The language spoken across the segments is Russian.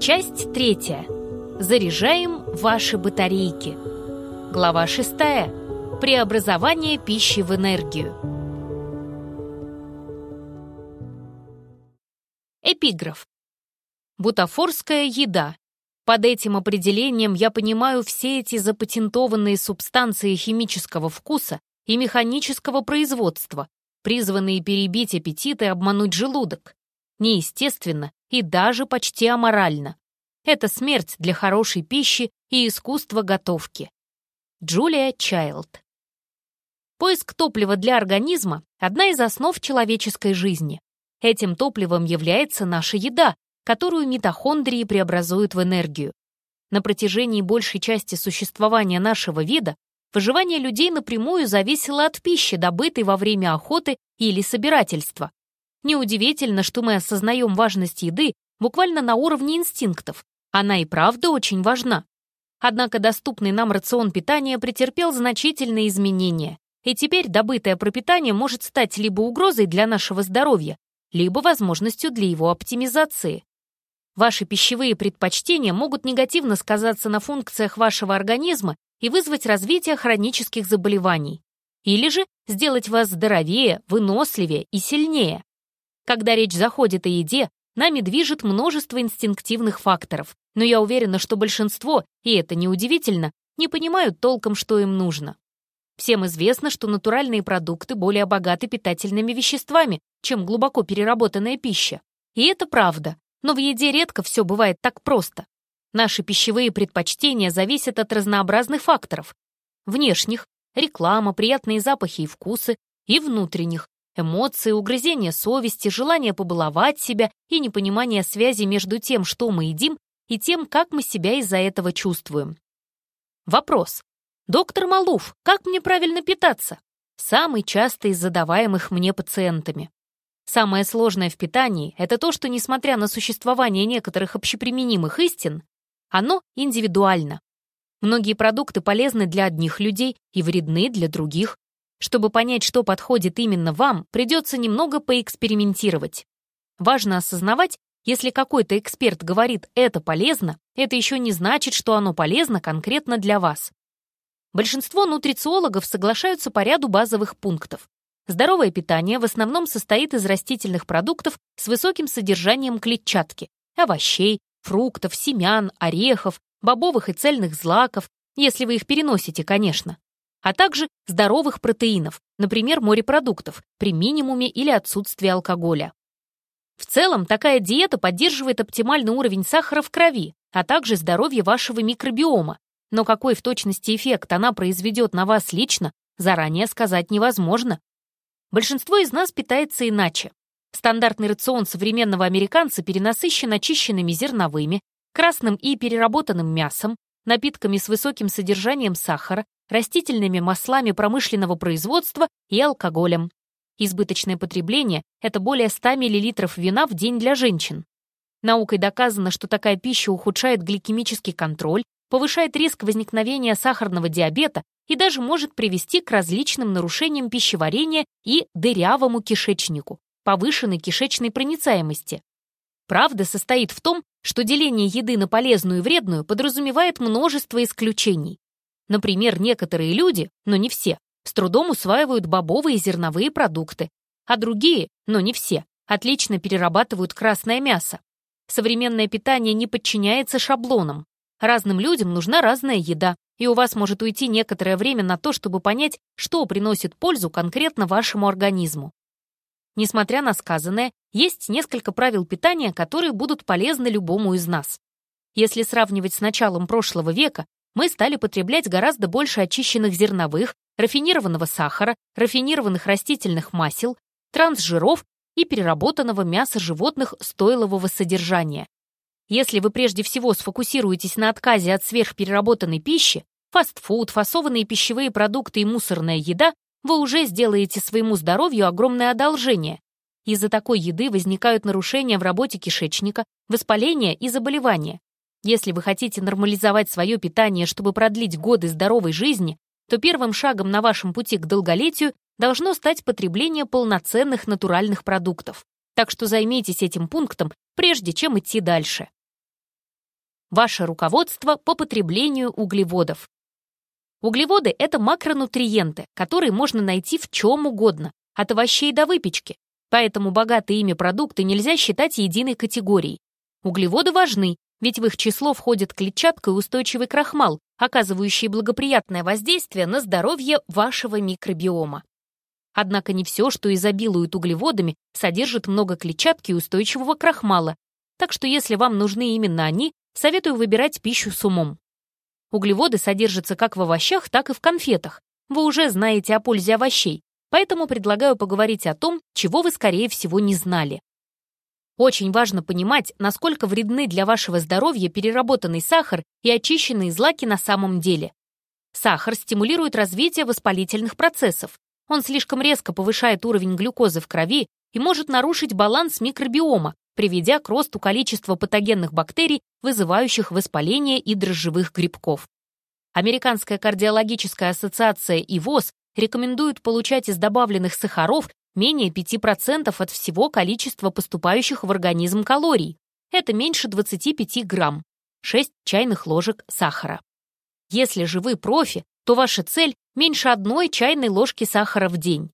Часть третья. Заряжаем ваши батарейки. Глава шестая. Преобразование пищи в энергию. Эпиграф. Бутафорская еда. Под этим определением я понимаю все эти запатентованные субстанции химического вкуса и механического производства, призванные перебить аппетит и обмануть желудок. Неестественно и даже почти аморально. Это смерть для хорошей пищи и искусство готовки. Джулия Чайлд Поиск топлива для организма – одна из основ человеческой жизни. Этим топливом является наша еда, которую митохондрии преобразуют в энергию. На протяжении большей части существования нашего вида выживание людей напрямую зависело от пищи, добытой во время охоты или собирательства. Неудивительно, что мы осознаем важность еды буквально на уровне инстинктов. Она и правда очень важна. Однако доступный нам рацион питания претерпел значительные изменения, и теперь добытое пропитание может стать либо угрозой для нашего здоровья, либо возможностью для его оптимизации. Ваши пищевые предпочтения могут негативно сказаться на функциях вашего организма и вызвать развитие хронических заболеваний. Или же сделать вас здоровее, выносливее и сильнее. Когда речь заходит о еде, нами движет множество инстинктивных факторов, но я уверена, что большинство, и это неудивительно, не понимают толком, что им нужно. Всем известно, что натуральные продукты более богаты питательными веществами, чем глубоко переработанная пища. И это правда, но в еде редко все бывает так просто. Наши пищевые предпочтения зависят от разнообразных факторов. Внешних — реклама, приятные запахи и вкусы, и внутренних — эмоции, угрызения совести, желание побаловать себя и непонимание связи между тем, что мы едим, и тем, как мы себя из-за этого чувствуем. Вопрос. «Доктор Малуф, как мне правильно питаться?» Самый частый из задаваемых мне пациентами. Самое сложное в питании — это то, что, несмотря на существование некоторых общеприменимых истин, оно индивидуально. Многие продукты полезны для одних людей и вредны для других. Чтобы понять, что подходит именно вам, придется немного поэкспериментировать. Важно осознавать, если какой-то эксперт говорит «это полезно», это еще не значит, что оно полезно конкретно для вас. Большинство нутрициологов соглашаются по ряду базовых пунктов. Здоровое питание в основном состоит из растительных продуктов с высоким содержанием клетчатки, овощей, фруктов, семян, орехов, бобовых и цельных злаков, если вы их переносите, конечно, а также здоровых протеинов, например, морепродуктов, при минимуме или отсутствии алкоголя. В целом, такая диета поддерживает оптимальный уровень сахара в крови, а также здоровье вашего микробиома, но какой в точности эффект она произведет на вас лично, заранее сказать невозможно. Большинство из нас питается иначе. Стандартный рацион современного американца перенасыщен очищенными зерновыми, красным и переработанным мясом, напитками с высоким содержанием сахара, растительными маслами промышленного производства и алкоголем. Избыточное потребление – это более 100 мл вина в день для женщин. Наукой доказано, что такая пища ухудшает гликемический контроль, повышает риск возникновения сахарного диабета и даже может привести к различным нарушениям пищеварения и дырявому кишечнику, повышенной кишечной проницаемости. Правда состоит в том, что деление еды на полезную и вредную подразумевает множество исключений. Например, некоторые люди, но не все, с трудом усваивают бобовые и зерновые продукты, а другие, но не все, отлично перерабатывают красное мясо. Современное питание не подчиняется шаблонам, Разным людям нужна разная еда, и у вас может уйти некоторое время на то, чтобы понять, что приносит пользу конкретно вашему организму. Несмотря на сказанное, есть несколько правил питания, которые будут полезны любому из нас. Если сравнивать с началом прошлого века, мы стали потреблять гораздо больше очищенных зерновых, рафинированного сахара, рафинированных растительных масел, трансжиров и переработанного мяса животных стойлового содержания. Если вы прежде всего сфокусируетесь на отказе от сверхпереработанной пищи, фастфуд, фасованные пищевые продукты и мусорная еда, вы уже сделаете своему здоровью огромное одолжение. Из-за такой еды возникают нарушения в работе кишечника, воспаления и заболевания. Если вы хотите нормализовать свое питание, чтобы продлить годы здоровой жизни, то первым шагом на вашем пути к долголетию должно стать потребление полноценных натуральных продуктов. Так что займитесь этим пунктом, прежде чем идти дальше. Ваше руководство по потреблению углеводов. Углеводы – это макронутриенты, которые можно найти в чем угодно, от овощей до выпечки. Поэтому богатые ими продукты нельзя считать единой категорией. Углеводы важны, ведь в их число входит клетчатка и устойчивый крахмал, оказывающие благоприятное воздействие на здоровье вашего микробиома. Однако не все, что изобилует углеводами, содержит много клетчатки и устойчивого крахмала, так что если вам нужны именно они, советую выбирать пищу с умом. Углеводы содержатся как в овощах, так и в конфетах. Вы уже знаете о пользе овощей, поэтому предлагаю поговорить о том, чего вы, скорее всего, не знали. Очень важно понимать, насколько вредны для вашего здоровья переработанный сахар и очищенные злаки на самом деле. Сахар стимулирует развитие воспалительных процессов. Он слишком резко повышает уровень глюкозы в крови и может нарушить баланс микробиома, приведя к росту количества патогенных бактерий, вызывающих воспаление и дрожжевых грибков. Американская кардиологическая ассоциация и ВОЗ рекомендуют получать из добавленных сахаров менее 5% от всего количества поступающих в организм калорий. Это меньше 25 грамм, 6 чайных ложек сахара. Если же вы профи, то ваша цель – меньше одной чайной ложки сахара в день.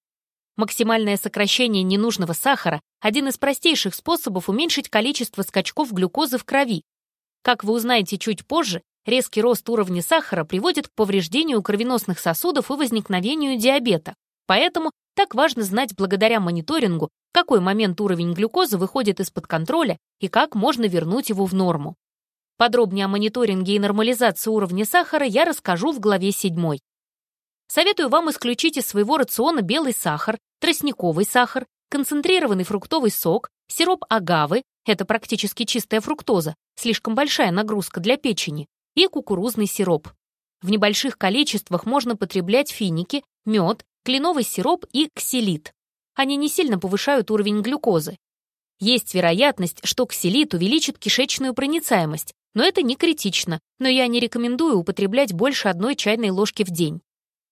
Максимальное сокращение ненужного сахара – один из простейших способов уменьшить количество скачков глюкозы в крови. Как вы узнаете чуть позже, резкий рост уровня сахара приводит к повреждению кровеносных сосудов и возникновению диабета. Поэтому так важно знать благодаря мониторингу, в какой момент уровень глюкозы выходит из-под контроля и как можно вернуть его в норму. Подробнее о мониторинге и нормализации уровня сахара я расскажу в главе 7. Советую вам исключить из своего рациона белый сахар, тростниковый сахар, концентрированный фруктовый сок, сироп агавы, это практически чистая фруктоза, слишком большая нагрузка для печени, и кукурузный сироп. В небольших количествах можно потреблять финики, мед, кленовый сироп и ксилит. Они не сильно повышают уровень глюкозы. Есть вероятность, что ксилит увеличит кишечную проницаемость, но это не критично, но я не рекомендую употреблять больше одной чайной ложки в день.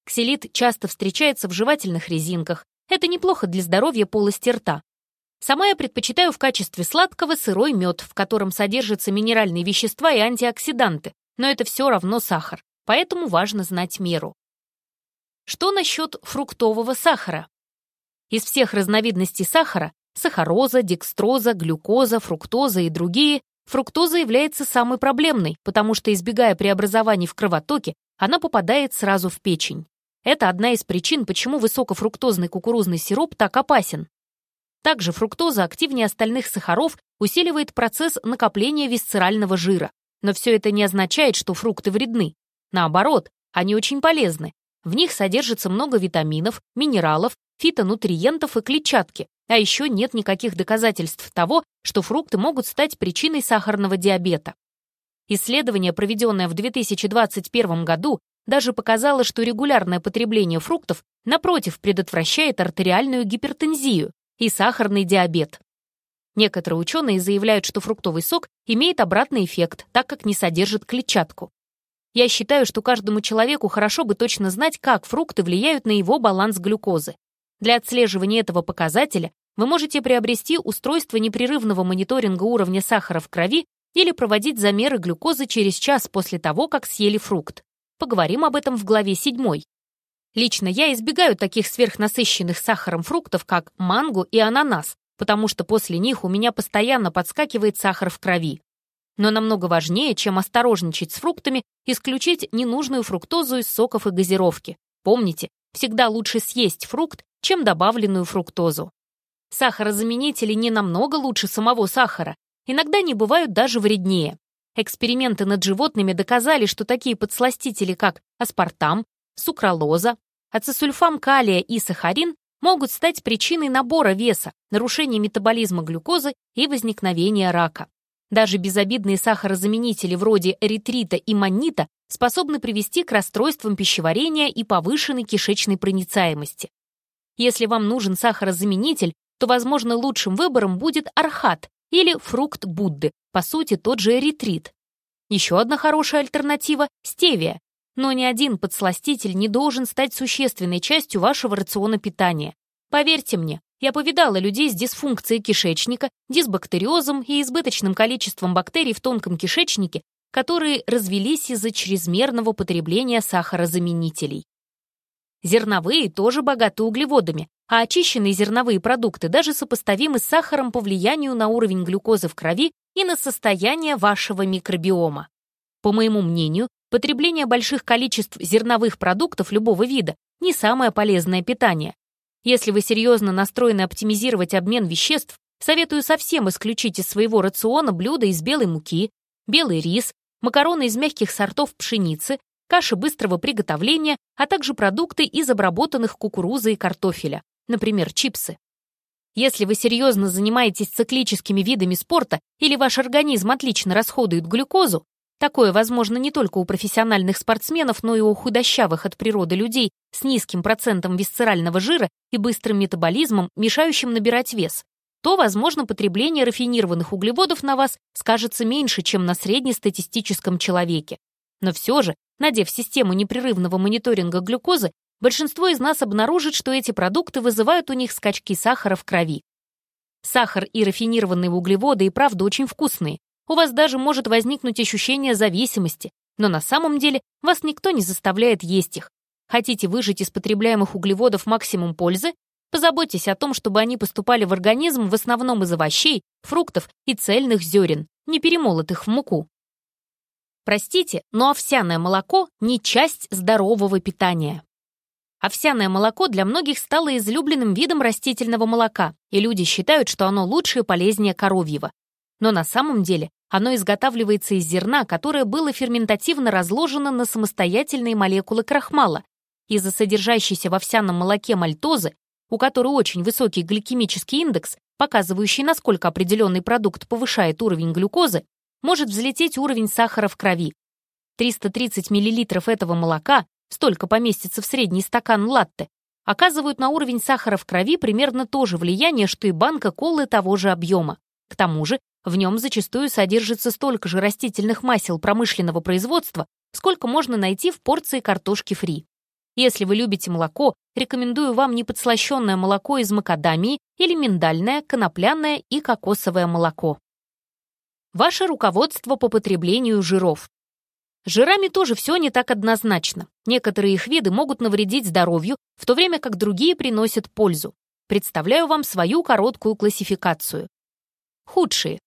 Ксилит часто встречается в жевательных резинках, это неплохо для здоровья полости рта. Сама я предпочитаю в качестве сладкого сырой мед, в котором содержатся минеральные вещества и антиоксиданты, но это все равно сахар, поэтому важно знать меру. Что насчет фруктового сахара? Из всех разновидностей сахара – сахароза, декстроза, глюкоза, фруктоза и другие – фруктоза является самой проблемной, потому что, избегая преобразований в кровотоке, она попадает сразу в печень. Это одна из причин, почему высокофруктозный кукурузный сироп так опасен. Также фруктоза активнее остальных сахаров усиливает процесс накопления висцерального жира. Но все это не означает, что фрукты вредны. Наоборот, они очень полезны. В них содержится много витаминов, минералов, фитонутриентов и клетчатки, а еще нет никаких доказательств того, что фрукты могут стать причиной сахарного диабета. Исследование, проведенное в 2021 году, даже показало, что регулярное потребление фруктов, напротив, предотвращает артериальную гипертензию и сахарный диабет. Некоторые ученые заявляют, что фруктовый сок имеет обратный эффект, так как не содержит клетчатку. Я считаю, что каждому человеку хорошо бы точно знать, как фрукты влияют на его баланс глюкозы. Для отслеживания этого показателя вы можете приобрести устройство непрерывного мониторинга уровня сахара в крови или проводить замеры глюкозы через час после того, как съели фрукт. Поговорим об этом в главе 7. Лично я избегаю таких сверхнасыщенных сахаром фруктов, как манго и ананас, потому что после них у меня постоянно подскакивает сахар в крови. Но намного важнее, чем осторожничать с фруктами, исключить ненужную фруктозу из соков и газировки. Помните, всегда лучше съесть фрукт, чем добавленную фруктозу. Сахарозаменители не намного лучше самого сахара, иногда не бывают даже вреднее. Эксперименты над животными доказали, что такие подсластители, как аспартам, сукралоза, ацесульфам калия и сахарин могут стать причиной набора веса, нарушения метаболизма глюкозы и возникновения рака. Даже безобидные сахарозаменители вроде эритрита и маннита способны привести к расстройствам пищеварения и повышенной кишечной проницаемости. Если вам нужен сахарозаменитель, то, возможно, лучшим выбором будет архат или фрукт Будды, по сути, тот же эритрит. Еще одна хорошая альтернатива – стевия. Но ни один подсластитель не должен стать существенной частью вашего рациона питания. Поверьте мне, я повидала людей с дисфункцией кишечника, дисбактериозом и избыточным количеством бактерий в тонком кишечнике, которые развелись из-за чрезмерного потребления сахарозаменителей. Зерновые тоже богаты углеводами, а очищенные зерновые продукты даже сопоставимы с сахаром по влиянию на уровень глюкозы в крови и на состояние вашего микробиома. По моему мнению, потребление больших количеств зерновых продуктов любого вида не самое полезное питание. Если вы серьезно настроены оптимизировать обмен веществ, советую совсем исключить из своего рациона блюда из белой муки, белый рис, макароны из мягких сортов пшеницы, каши быстрого приготовления, а также продукты из обработанных кукурузы и картофеля, например, чипсы. Если вы серьезно занимаетесь циклическими видами спорта или ваш организм отлично расходует глюкозу, такое возможно не только у профессиональных спортсменов, но и у худощавых от природы людей с низким процентом висцерального жира и быстрым метаболизмом, мешающим набирать вес, то, возможно, потребление рафинированных углеводов на вас скажется меньше, чем на среднестатистическом человеке. Но все же, надев систему непрерывного мониторинга глюкозы, большинство из нас обнаружит, что эти продукты вызывают у них скачки сахара в крови. Сахар и рафинированные углеводы и правда очень вкусные. У вас даже может возникнуть ощущение зависимости, но на самом деле вас никто не заставляет есть их. Хотите выжать из потребляемых углеводов максимум пользы? Позаботьтесь о том, чтобы они поступали в организм в основном из овощей, фруктов и цельных зерен, не перемолотых в муку. Простите, но овсяное молоко не часть здорового питания. Овсяное молоко для многих стало излюбленным видом растительного молока, и люди считают, что оно лучше и полезнее коровьего. Но на самом деле оно изготавливается из зерна, которое было ферментативно разложено на самостоятельные молекулы крахмала. Из-за содержащейся в овсяном молоке мальтозы, у которой очень высокий гликемический индекс, показывающий, насколько определенный продукт повышает уровень глюкозы, может взлететь уровень сахара в крови. 330 мл этого молока, столько поместится в средний стакан латте, оказывают на уровень сахара в крови примерно то же влияние, что и банка колы того же объема. К тому же, в нем зачастую содержится столько же растительных масел промышленного производства, сколько можно найти в порции картошки фри. Если вы любите молоко, рекомендую вам неподслащенное молоко из макадамии или миндальное, конопляное и кокосовое молоко. Ваше руководство по потреблению жиров. Жирами тоже все не так однозначно. Некоторые их виды могут навредить здоровью, в то время как другие приносят пользу. Представляю вам свою короткую классификацию. Худшие.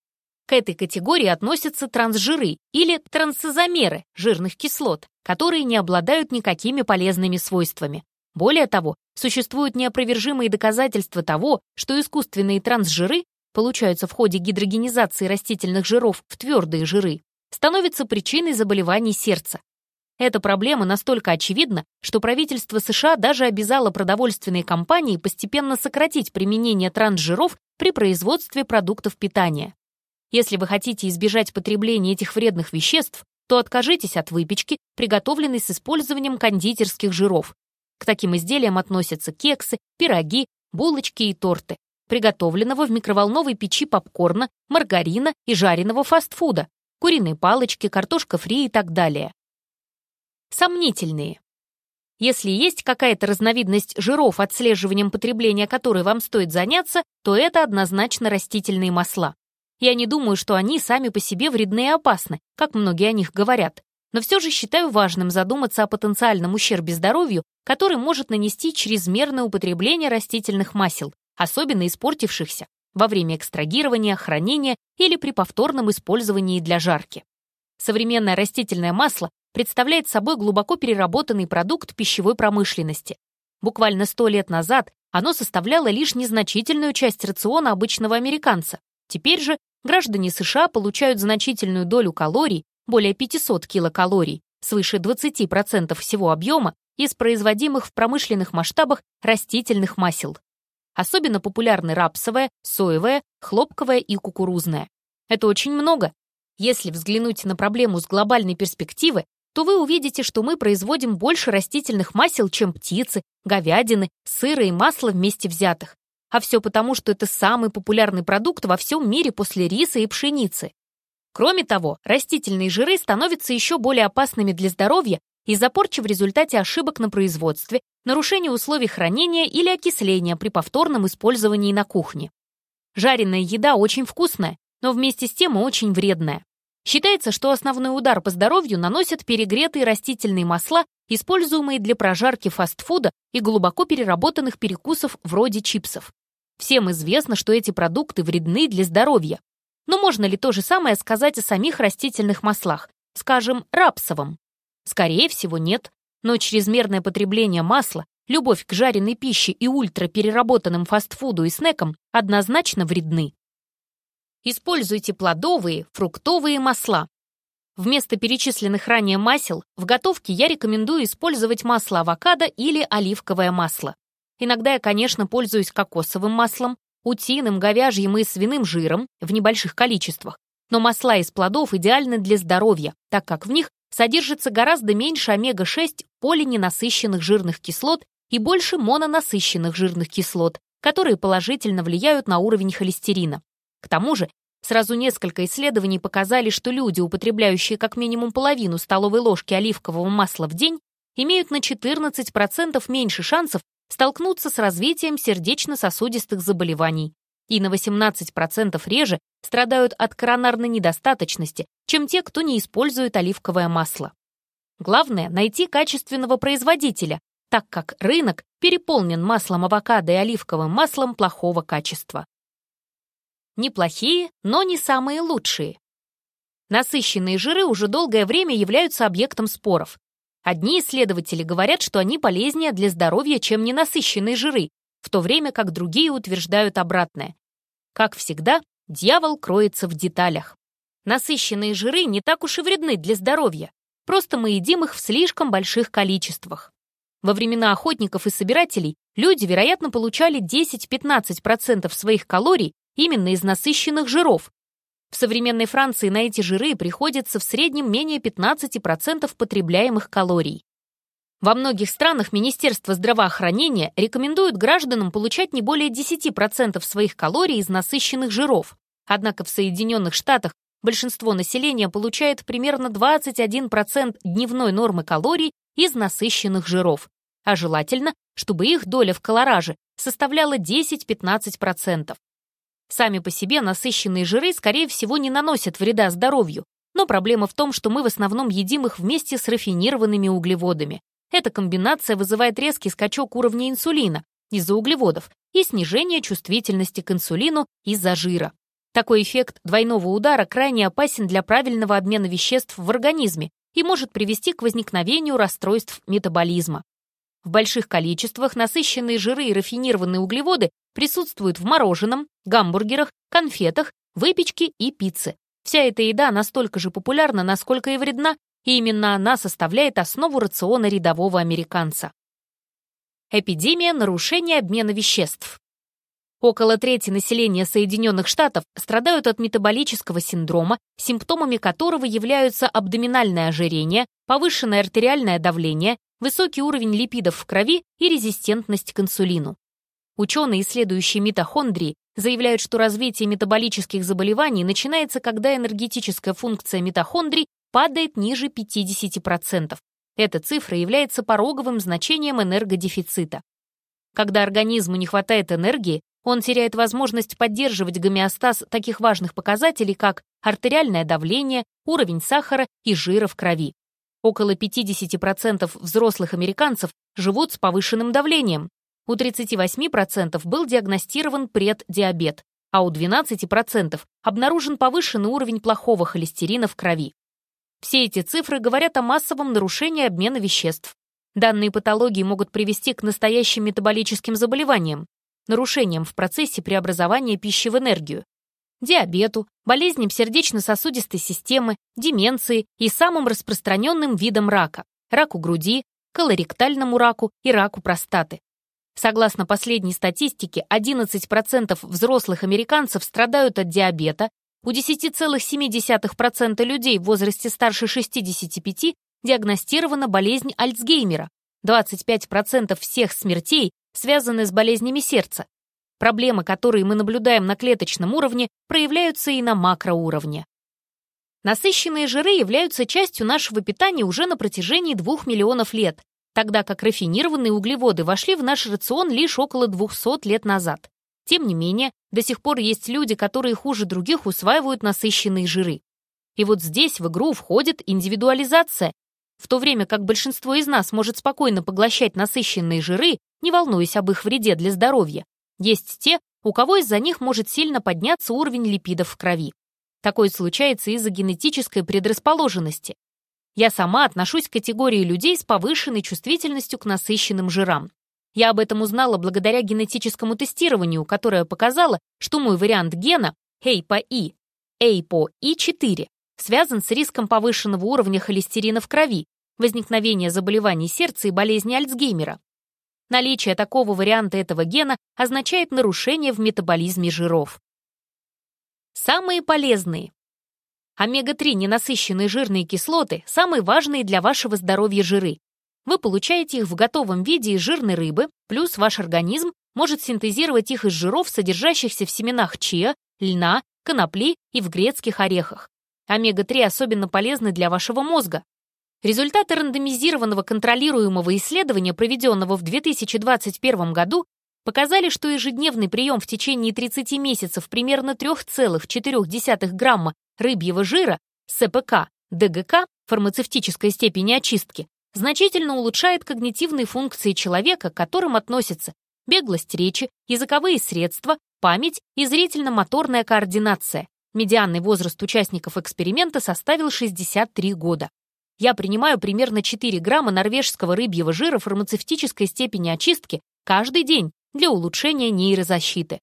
К этой категории относятся трансжиры или трансизомеры жирных кислот, которые не обладают никакими полезными свойствами. Более того, существуют неопровержимые доказательства того, что искусственные трансжиры получаются в ходе гидрогенизации растительных жиров в твердые жиры, становится причиной заболеваний сердца. Эта проблема настолько очевидна, что правительство США даже обязало продовольственные компании постепенно сократить применение трансжиров при производстве продуктов питания. Если вы хотите избежать потребления этих вредных веществ, то откажитесь от выпечки, приготовленной с использованием кондитерских жиров. К таким изделиям относятся кексы, пироги, булочки и торты приготовленного в микроволновой печи попкорна, маргарина и жареного фастфуда, куриные палочки, картошка фри и так далее. Сомнительные. Если есть какая-то разновидность жиров, отслеживанием потребления которой вам стоит заняться, то это однозначно растительные масла. Я не думаю, что они сами по себе вредны и опасны, как многие о них говорят. Но все же считаю важным задуматься о потенциальном ущербе здоровью, который может нанести чрезмерное употребление растительных масел, особенно испортившихся во время экстрагирования, хранения или при повторном использовании для жарки. Современное растительное масло представляет собой глубоко переработанный продукт пищевой промышленности. Буквально сто лет назад оно составляло лишь незначительную часть рациона обычного американца. Теперь же граждане США получают значительную долю калорий, более 500 килокалорий, свыше 20% всего объема из производимых в промышленных масштабах растительных масел. Особенно популярны рапсовое, соевое, хлопковое и кукурузное. Это очень много. Если взглянуть на проблему с глобальной перспективы, то вы увидите, что мы производим больше растительных масел, чем птицы, говядины, сыра и масла вместе взятых. А все потому, что это самый популярный продукт во всем мире после риса и пшеницы. Кроме того, растительные жиры становятся еще более опасными для здоровья из-за порчи в результате ошибок на производстве, нарушения условий хранения или окисления при повторном использовании на кухне. Жареная еда очень вкусная, но вместе с тем очень вредная. Считается, что основной удар по здоровью наносят перегретые растительные масла, используемые для прожарки фастфуда и глубоко переработанных перекусов вроде чипсов. Всем известно, что эти продукты вредны для здоровья. Но можно ли то же самое сказать о самих растительных маслах, скажем, рапсовом? Скорее всего, нет. Но чрезмерное потребление масла, любовь к жареной пище и ультрапереработанным фастфуду и снекам однозначно вредны. Используйте плодовые, фруктовые масла. Вместо перечисленных ранее масел в готовке я рекомендую использовать масло авокадо или оливковое масло. Иногда я, конечно, пользуюсь кокосовым маслом, утиным, говяжьим и свиным жиром в небольших количествах. Но масла из плодов идеальны для здоровья, так как в них содержится гораздо меньше омега-6 полиненасыщенных жирных кислот и больше мононасыщенных жирных кислот, которые положительно влияют на уровень холестерина. К тому же, сразу несколько исследований показали, что люди, употребляющие как минимум половину столовой ложки оливкового масла в день, имеют на 14% меньше шансов столкнуться с развитием сердечно-сосудистых заболеваний и на 18% реже страдают от коронарной недостаточности, чем те, кто не использует оливковое масло. Главное — найти качественного производителя, так как рынок переполнен маслом авокадо и оливковым маслом плохого качества. Неплохие, но не самые лучшие. Насыщенные жиры уже долгое время являются объектом споров. Одни исследователи говорят, что они полезнее для здоровья, чем ненасыщенные жиры, в то время как другие утверждают обратное. Как всегда, дьявол кроется в деталях. Насыщенные жиры не так уж и вредны для здоровья, просто мы едим их в слишком больших количествах. Во времена охотников и собирателей люди, вероятно, получали 10-15% своих калорий именно из насыщенных жиров. В современной Франции на эти жиры приходится в среднем менее 15% потребляемых калорий. Во многих странах Министерство здравоохранения рекомендует гражданам получать не более 10% своих калорий из насыщенных жиров. Однако в Соединенных Штатах большинство населения получает примерно 21% дневной нормы калорий из насыщенных жиров, а желательно, чтобы их доля в колораже составляла 10-15%. Сами по себе насыщенные жиры, скорее всего, не наносят вреда здоровью, но проблема в том, что мы в основном едим их вместе с рафинированными углеводами. Эта комбинация вызывает резкий скачок уровня инсулина из-за углеводов и снижение чувствительности к инсулину из-за жира. Такой эффект двойного удара крайне опасен для правильного обмена веществ в организме и может привести к возникновению расстройств метаболизма. В больших количествах насыщенные жиры и рафинированные углеводы присутствуют в мороженом, гамбургерах, конфетах, выпечке и пицце. Вся эта еда настолько же популярна, насколько и вредна, и именно она составляет основу рациона рядового американца. Эпидемия нарушения обмена веществ. Около трети населения Соединенных Штатов страдают от метаболического синдрома, симптомами которого являются абдоминальное ожирение, повышенное артериальное давление, высокий уровень липидов в крови и резистентность к инсулину. Ученые, исследующие митохондрии, заявляют, что развитие метаболических заболеваний начинается, когда энергетическая функция митохондрий падает ниже 50%. Эта цифра является пороговым значением энергодефицита. Когда организму не хватает энергии, он теряет возможность поддерживать гомеостаз таких важных показателей, как артериальное давление, уровень сахара и жира в крови. Около 50% взрослых американцев живут с повышенным давлением. У 38% был диагностирован преддиабет, а у 12% обнаружен повышенный уровень плохого холестерина в крови. Все эти цифры говорят о массовом нарушении обмена веществ. Данные патологии могут привести к настоящим метаболическим заболеваниям, нарушениям в процессе преобразования пищи в энергию, диабету, болезням сердечно-сосудистой системы, деменции и самым распространенным видам рака – раку груди, колоректальному раку и раку простаты. Согласно последней статистике, 11% взрослых американцев страдают от диабета, у 10,7% людей в возрасте старше 65 диагностирована болезнь Альцгеймера. 25% всех смертей связаны с болезнями сердца. Проблемы, которые мы наблюдаем на клеточном уровне, проявляются и на макроуровне. Насыщенные жиры являются частью нашего питания уже на протяжении 2 миллионов лет, тогда как рафинированные углеводы вошли в наш рацион лишь около 200 лет назад. Тем не менее, до сих пор есть люди, которые хуже других усваивают насыщенные жиры. И вот здесь в игру входит индивидуализация. В то время как большинство из нас может спокойно поглощать насыщенные жиры, не волнуясь об их вреде для здоровья, есть те, у кого из-за них может сильно подняться уровень липидов в крови. Такое случается из-за генетической предрасположенности. Я сама отношусь к категории людей с повышенной чувствительностью к насыщенным жирам. Я об этом узнала благодаря генетическому тестированию, которое показало, что мой вариант гена HAPI, APOE4, связан с риском повышенного уровня холестерина в крови, возникновения заболеваний сердца и болезни Альцгеймера. Наличие такого варианта этого гена означает нарушение в метаболизме жиров. Самые полезные. Омега-3 ненасыщенные жирные кислоты – самые важные для вашего здоровья жиры. Вы получаете их в готовом виде из жирной рыбы, плюс ваш организм может синтезировать их из жиров, содержащихся в семенах чиа, льна, конопли и в грецких орехах. Омега-3 особенно полезны для вашего мозга. Результаты рандомизированного контролируемого исследования, проведенного в 2021 году, показали, что ежедневный прием в течение 30 месяцев примерно 3,4 грамма рыбьего жира СПК, ДГК, фармацевтической степени очистки, значительно улучшает когнитивные функции человека, к которым относятся беглость речи, языковые средства, память и зрительно-моторная координация. Медианный возраст участников эксперимента составил 63 года. Я принимаю примерно 4 грамма норвежского рыбьего жира фармацевтической степени очистки каждый день для улучшения нейрозащиты.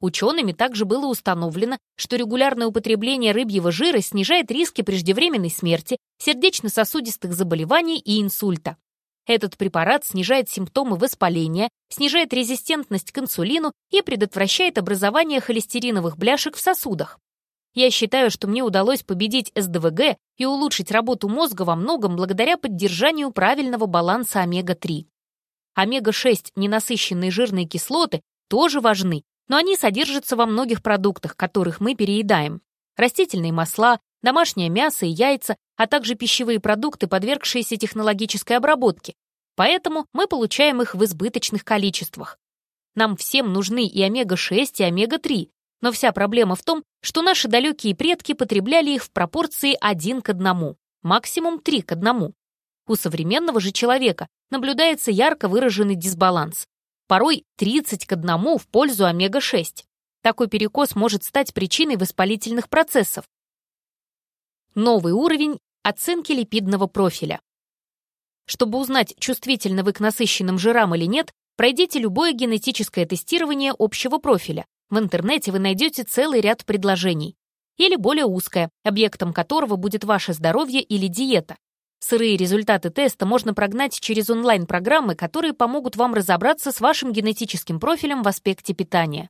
Учеными также было установлено, что регулярное употребление рыбьего жира снижает риски преждевременной смерти, сердечно-сосудистых заболеваний и инсульта. Этот препарат снижает симптомы воспаления, снижает резистентность к инсулину и предотвращает образование холестериновых бляшек в сосудах. Я считаю, что мне удалось победить СДВГ и улучшить работу мозга во многом благодаря поддержанию правильного баланса омега-3. Омега-6 ненасыщенные жирные кислоты тоже важны, но они содержатся во многих продуктах, которых мы переедаем. Растительные масла, домашнее мясо и яйца, а также пищевые продукты, подвергшиеся технологической обработке. Поэтому мы получаем их в избыточных количествах. Нам всем нужны и омега-6, и омега-3, но вся проблема в том, что наши далекие предки потребляли их в пропорции 1 к 1, максимум 3 к 1. У современного же человека наблюдается ярко выраженный дисбаланс. Порой 30 к 1 в пользу омега-6. Такой перекос может стать причиной воспалительных процессов. Новый уровень оценки липидного профиля. Чтобы узнать, чувствительны вы к насыщенным жирам или нет, пройдите любое генетическое тестирование общего профиля, в интернете вы найдете целый ряд предложений. Или более узкое, объектом которого будет ваше здоровье или диета. Сырые результаты теста можно прогнать через онлайн-программы, которые помогут вам разобраться с вашим генетическим профилем в аспекте питания.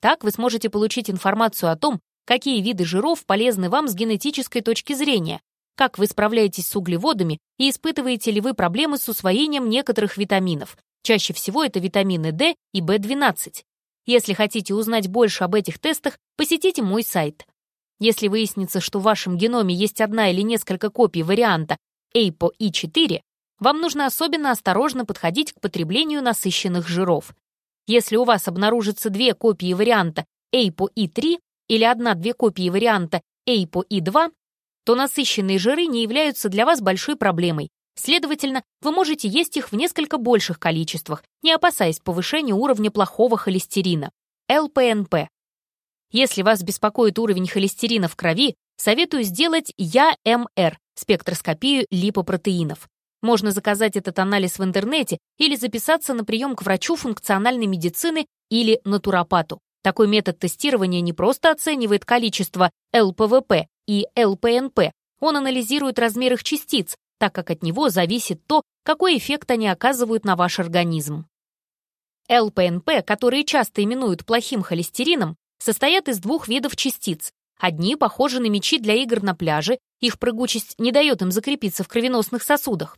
Так вы сможете получить информацию о том, какие виды жиров полезны вам с генетической точки зрения, как вы справляетесь с углеводами и испытываете ли вы проблемы с усвоением некоторых витаминов. Чаще всего это витамины D и B12. Если хотите узнать больше об этих тестах, посетите мой сайт. Если выяснится, что в вашем геноме есть одна или несколько копий варианта ApoE4, вам нужно особенно осторожно подходить к потреблению насыщенных жиров. Если у вас обнаружится две копии варианта ApoE3 или одна-две копии варианта ApoE2, то насыщенные жиры не являются для вас большой проблемой, Следовательно, вы можете есть их в несколько больших количествах, не опасаясь повышения уровня плохого холестерина, ЛПНП. Если вас беспокоит уровень холестерина в крови, советую сделать ЯМР, спектроскопию липопротеинов. Можно заказать этот анализ в интернете или записаться на прием к врачу функциональной медицины или натуропату. Такой метод тестирования не просто оценивает количество ЛПВП и ЛПНП, он анализирует размер их частиц, так как от него зависит то, какой эффект они оказывают на ваш организм. ЛПНП, которые часто именуют плохим холестерином, состоят из двух видов частиц. Одни похожи на мячи для игр на пляже, их прыгучесть не дает им закрепиться в кровеносных сосудах.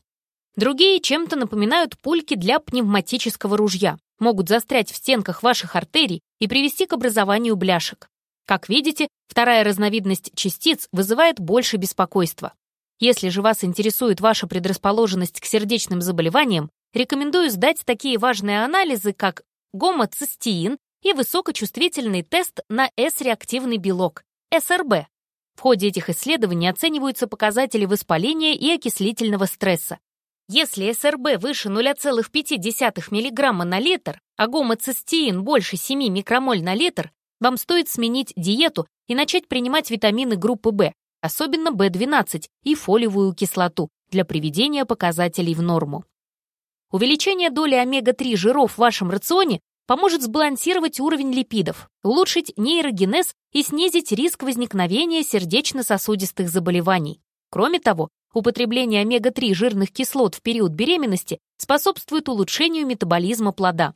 Другие чем-то напоминают пульки для пневматического ружья, могут застрять в стенках ваших артерий и привести к образованию бляшек. Как видите, вторая разновидность частиц вызывает больше беспокойства. Если же вас интересует ваша предрасположенность к сердечным заболеваниям, рекомендую сдать такие важные анализы, как гомоцистеин и высокочувствительный тест на С-реактивный белок, СРБ. В ходе этих исследований оцениваются показатели воспаления и окислительного стресса. Если СРБ выше 0,5 мг на литр, а гомоцистеин больше 7 микромоль на литр, вам стоит сменить диету и начать принимать витамины группы В, особенно В12 и фолиевую кислоту, для приведения показателей в норму. Увеличение доли омега-3 жиров в вашем рационе поможет сбалансировать уровень липидов, улучшить нейрогенез и снизить риск возникновения сердечно-сосудистых заболеваний. Кроме того, употребление омега-3 жирных кислот в период беременности способствует улучшению метаболизма плода.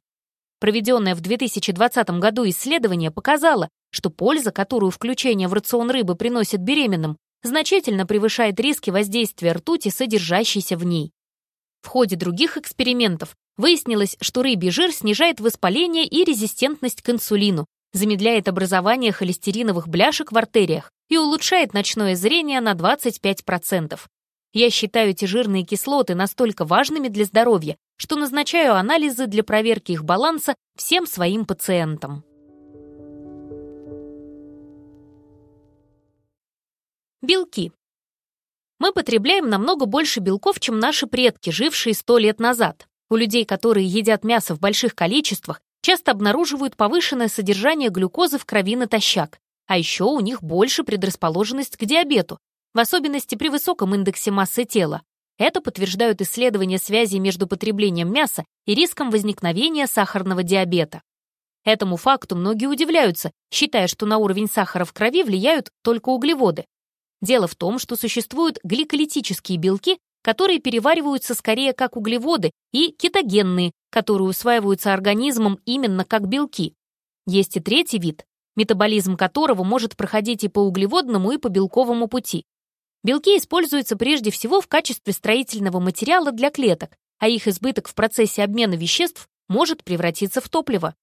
Проведенное в 2020 году исследование показало, что польза, которую включение в рацион рыбы приносит беременным, значительно превышает риски воздействия ртути, содержащейся в ней. В ходе других экспериментов выяснилось, что рыбий жир снижает воспаление и резистентность к инсулину, замедляет образование холестериновых бляшек в артериях и улучшает ночное зрение на 25%. Я считаю эти жирные кислоты настолько важными для здоровья, что назначаю анализы для проверки их баланса всем своим пациентам. Белки. Мы потребляем намного больше белков, чем наши предки, жившие сто лет назад. У людей, которые едят мясо в больших количествах, часто обнаруживают повышенное содержание глюкозы в крови натощак. А еще у них больше предрасположенность к диабету, в особенности при высоком индексе массы тела. Это подтверждают исследования связи между потреблением мяса и риском возникновения сахарного диабета. Этому факту многие удивляются, считая, что на уровень сахара в крови влияют только углеводы. Дело в том, что существуют гликолитические белки, которые перевариваются скорее как углеводы, и кетогенные, которые усваиваются организмом именно как белки. Есть и третий вид, метаболизм которого может проходить и по углеводному, и по белковому пути. Белки используются прежде всего в качестве строительного материала для клеток, а их избыток в процессе обмена веществ может превратиться в топливо.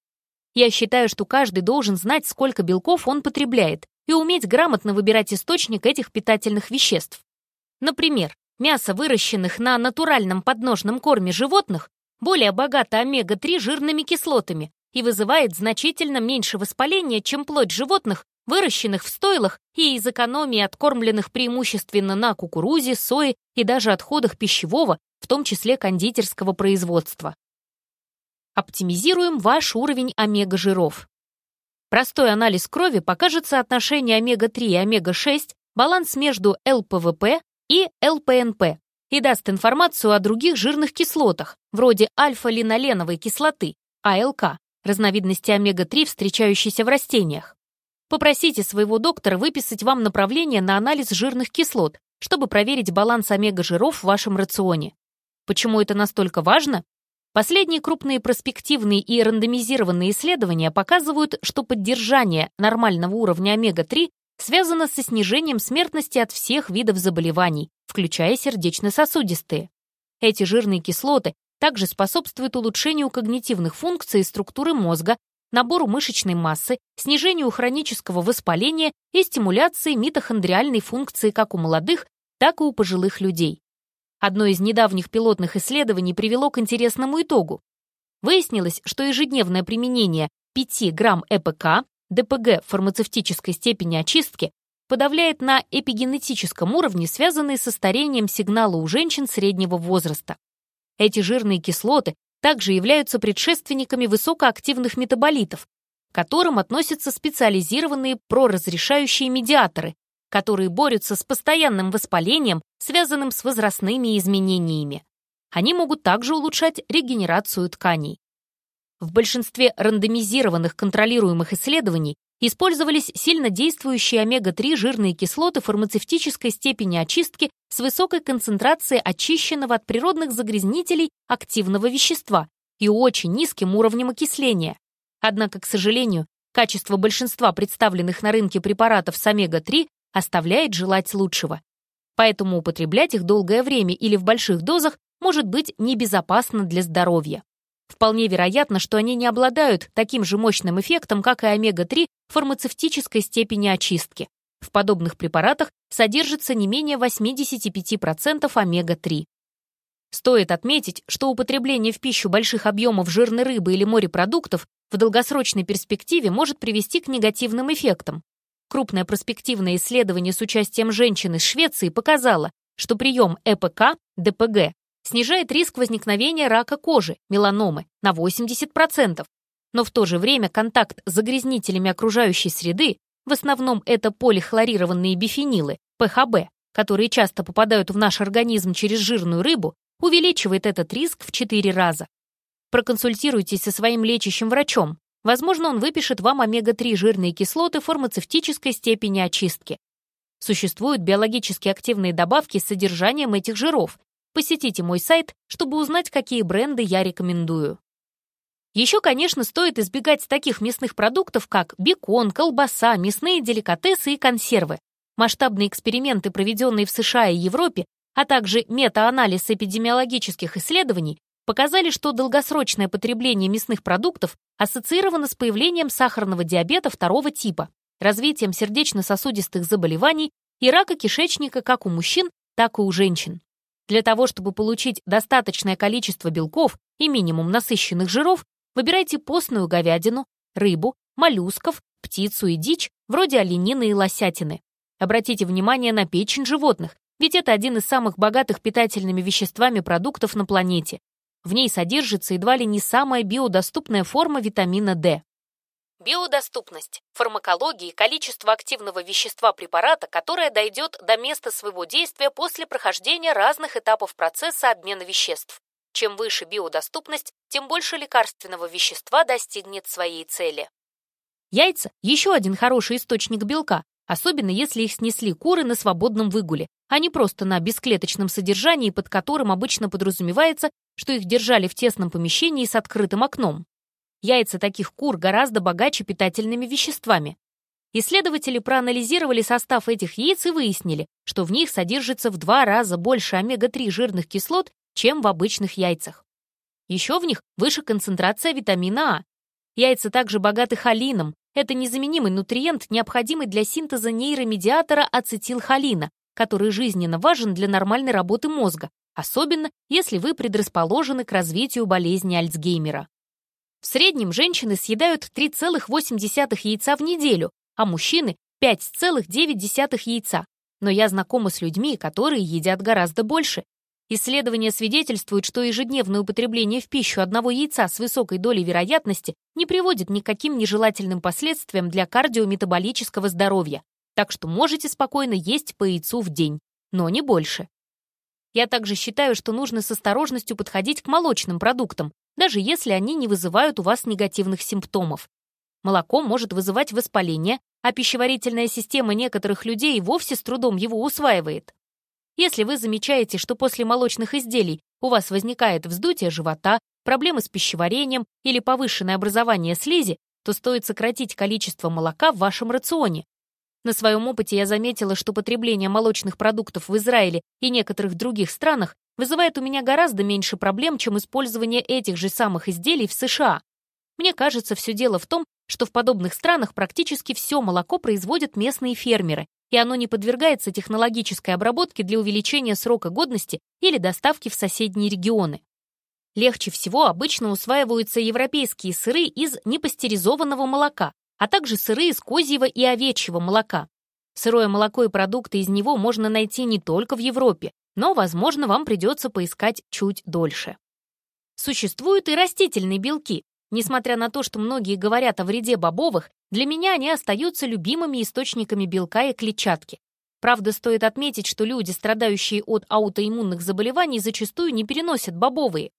Я считаю, что каждый должен знать, сколько белков он потребляет, и уметь грамотно выбирать источник этих питательных веществ. Например, мясо выращенных на натуральном подножном корме животных более богато омега-3 жирными кислотами и вызывает значительно меньше воспаления, чем плоть животных, выращенных в стойлах и из экономии откормленных преимущественно на кукурузе, сое и даже отходах пищевого, в том числе кондитерского производства. Оптимизируем ваш уровень омега-жиров. Простой анализ крови покажет соотношение омега-3 и омега-6, баланс между ЛПВП и ЛПНП и даст информацию о других жирных кислотах, вроде альфа-линоленовой кислоты, АЛК, разновидности омега-3, встречающейся в растениях. Попросите своего доктора выписать вам направление на анализ жирных кислот, чтобы проверить баланс омега-жиров в вашем рационе. Почему это настолько важно? Последние крупные проспективные и рандомизированные исследования показывают, что поддержание нормального уровня омега-3 связано со снижением смертности от всех видов заболеваний, включая сердечно-сосудистые. Эти жирные кислоты также способствуют улучшению когнитивных функций и структуры мозга, набору мышечной массы, снижению хронического воспаления и стимуляции митохондриальной функции как у молодых, так и у пожилых людей. Одно из недавних пилотных исследований привело к интересному итогу. Выяснилось, что ежедневное применение 5 грамм ЭПК, ДПГ фармацевтической степени очистки, подавляет на эпигенетическом уровне связанные со старением сигнала у женщин среднего возраста. Эти жирные кислоты также являются предшественниками высокоактивных метаболитов, к которым относятся специализированные проразрешающие медиаторы, которые борются с постоянным воспалением, связанным с возрастными изменениями. Они могут также улучшать регенерацию тканей. В большинстве рандомизированных контролируемых исследований использовались сильно действующие омега-3 жирные кислоты фармацевтической степени очистки с высокой концентрацией очищенного от природных загрязнителей активного вещества и очень низким уровнем окисления. Однако, к сожалению, качество большинства представленных на рынке препаратов с омега-3 оставляет желать лучшего. Поэтому употреблять их долгое время или в больших дозах может быть небезопасно для здоровья. Вполне вероятно, что они не обладают таким же мощным эффектом, как и омега-3 фармацевтической степени очистки. В подобных препаратах содержится не менее 85% омега-3. Стоит отметить, что употребление в пищу больших объемов жирной рыбы или морепродуктов в долгосрочной перспективе может привести к негативным эффектам. Крупное проспективное исследование с участием женщин из Швеции показало, что прием ЭПК, ДПГ, снижает риск возникновения рака кожи, меланомы, на 80%. Но в то же время контакт с загрязнителями окружающей среды, в основном это полихлорированные бифенилы, ПХБ, которые часто попадают в наш организм через жирную рыбу, увеличивает этот риск в 4 раза. Проконсультируйтесь со своим лечащим врачом. Возможно, он выпишет вам омега-3 жирные кислоты фармацевтической степени очистки. Существуют биологически активные добавки с содержанием этих жиров. Посетите мой сайт, чтобы узнать, какие бренды я рекомендую. Еще, конечно, стоит избегать таких мясных продуктов, как бекон, колбаса, мясные деликатесы и консервы. Масштабные эксперименты, проведенные в США и Европе, а также метаанализ эпидемиологических исследований, показали, что долгосрочное потребление мясных продуктов ассоциировано с появлением сахарного диабета второго типа, развитием сердечно-сосудистых заболеваний и рака кишечника как у мужчин, так и у женщин. Для того, чтобы получить достаточное количество белков и минимум насыщенных жиров, выбирайте постную говядину, рыбу, моллюсков, птицу и дичь, вроде оленины и лосятины. Обратите внимание на печень животных, ведь это один из самых богатых питательными веществами продуктов на планете. В ней содержится едва ли не самая биодоступная форма витамина D. Биодоступность – фармакология и количество активного вещества препарата, которое дойдет до места своего действия после прохождения разных этапов процесса обмена веществ. Чем выше биодоступность, тем больше лекарственного вещества достигнет своей цели. Яйца – еще один хороший источник белка, особенно если их снесли куры на свободном выгуле, а не просто на бесклеточном содержании, под которым обычно подразумевается, что их держали в тесном помещении с открытым окном. Яйца таких кур гораздо богаче питательными веществами. Исследователи проанализировали состав этих яиц и выяснили, что в них содержится в два раза больше омега-3 жирных кислот, чем в обычных яйцах. Еще в них выше концентрация витамина А. Яйца также богаты холином, это незаменимый нутриент, необходимый для синтеза нейромедиатора ацетилхолина, который жизненно важен для нормальной работы мозга, особенно если вы предрасположены к развитию болезни Альцгеймера. В среднем женщины съедают 3,8 яйца в неделю, а мужчины — 5,9 яйца. Но я знакома с людьми, которые едят гораздо больше, Исследования свидетельствуют, что ежедневное употребление в пищу одного яйца с высокой долей вероятности не приводит ни к каким нежелательным последствиям для кардиометаболического здоровья, так что можете спокойно есть по яйцу в день, но не больше. Я также считаю, что нужно с осторожностью подходить к молочным продуктам, даже если они не вызывают у вас негативных симптомов. Молоко может вызывать воспаление, а пищеварительная система некоторых людей вовсе с трудом его усваивает. Если вы замечаете, что после молочных изделий у вас возникает вздутие живота, проблемы с пищеварением или повышенное образование слизи, то стоит сократить количество молока в вашем рационе. На своем опыте я заметила, что потребление молочных продуктов в Израиле и некоторых других странах вызывает у меня гораздо меньше проблем, чем использование этих же самых изделий в США. Мне кажется, все дело в том, что в подобных странах практически все молоко производят местные фермеры, и оно не подвергается технологической обработке для увеличения срока годности или доставки в соседние регионы. Легче всего обычно усваиваются европейские сыры из непастеризованного молока, а также сыры из козьего и овечьего молока. Сырое молоко и продукты из него можно найти не только в Европе, но, возможно, вам придется поискать чуть дольше. Существуют и растительные белки, Несмотря на то, что многие говорят о вреде бобовых, для меня они остаются любимыми источниками белка и клетчатки. Правда, стоит отметить, что люди, страдающие от аутоиммунных заболеваний, зачастую не переносят бобовые.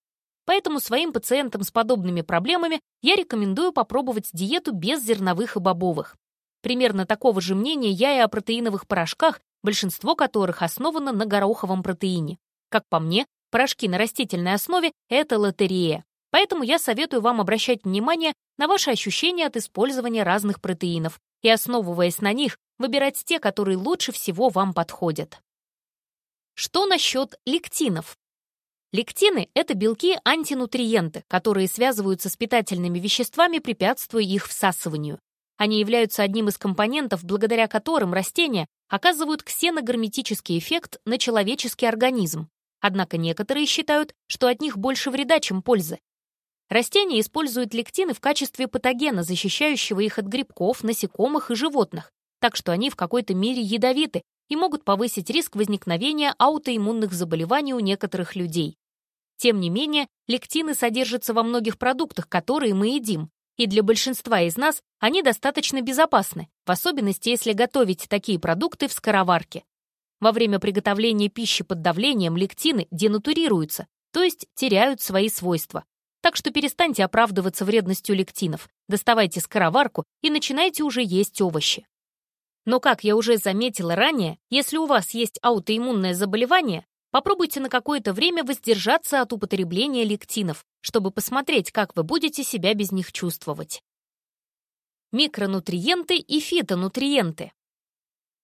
Поэтому своим пациентам с подобными проблемами я рекомендую попробовать диету без зерновых и бобовых. Примерно такого же мнения я и о протеиновых порошках, большинство которых основано на гороховом протеине. Как по мне, порошки на растительной основе — это лотерея. Поэтому я советую вам обращать внимание на ваши ощущения от использования разных протеинов и, основываясь на них, выбирать те, которые лучше всего вам подходят. Что насчет лектинов? Лектины — это белки-антинутриенты, которые связываются с питательными веществами, препятствуя их всасыванию. Они являются одним из компонентов, благодаря которым растения оказывают ксеногерметический эффект на человеческий организм. Однако некоторые считают, что от них больше вреда, чем пользы. Растения используют лектины в качестве патогена, защищающего их от грибков, насекомых и животных. так что они в какой-то мере ядовиты и могут повысить риск возникновения аутоиммунных заболеваний у некоторых людей. Тем не менее, лектины содержатся во многих продуктах, которые мы едим, и для большинства из нас они достаточно безопасны, в особенности если готовить такие продукты в скороварке. Во время приготовления пищи под давлением лектины денатурируются, то есть теряют свои свойства. Так что перестаньте оправдываться вредностью лектинов, доставайте скороварку и начинайте уже есть овощи. Но, как я уже заметила ранее, если у вас есть аутоиммунное заболевание, попробуйте на какое-то время воздержаться от употребления лектинов, чтобы посмотреть, как вы будете себя без них чувствовать. Микронутриенты и фитонутриенты.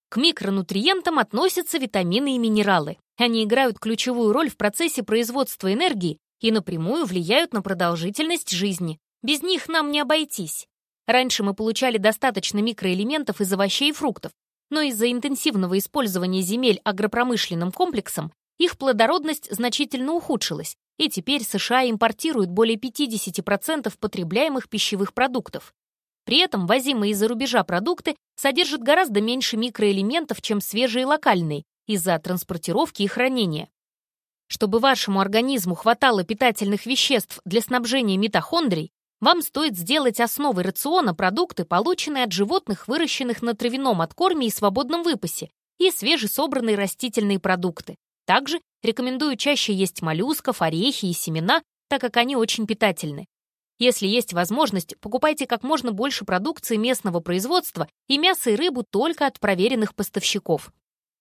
К микронутриентам относятся витамины и минералы. Они играют ключевую роль в процессе производства энергии и напрямую влияют на продолжительность жизни. Без них нам не обойтись. Раньше мы получали достаточно микроэлементов из овощей и фруктов, но из-за интенсивного использования земель агропромышленным комплексом их плодородность значительно ухудшилась, и теперь США импортируют более 50% потребляемых пищевых продуктов. При этом возимые из-за рубежа продукты содержат гораздо меньше микроэлементов, чем свежие локальные, из-за транспортировки и хранения. Чтобы вашему организму хватало питательных веществ для снабжения митохондрий, вам стоит сделать основой рациона продукты, полученные от животных, выращенных на травяном откорме и свободном выпасе, и свежесобранные растительные продукты. Также рекомендую чаще есть моллюсков, орехи и семена, так как они очень питательны. Если есть возможность, покупайте как можно больше продукции местного производства и мясо и рыбу только от проверенных поставщиков.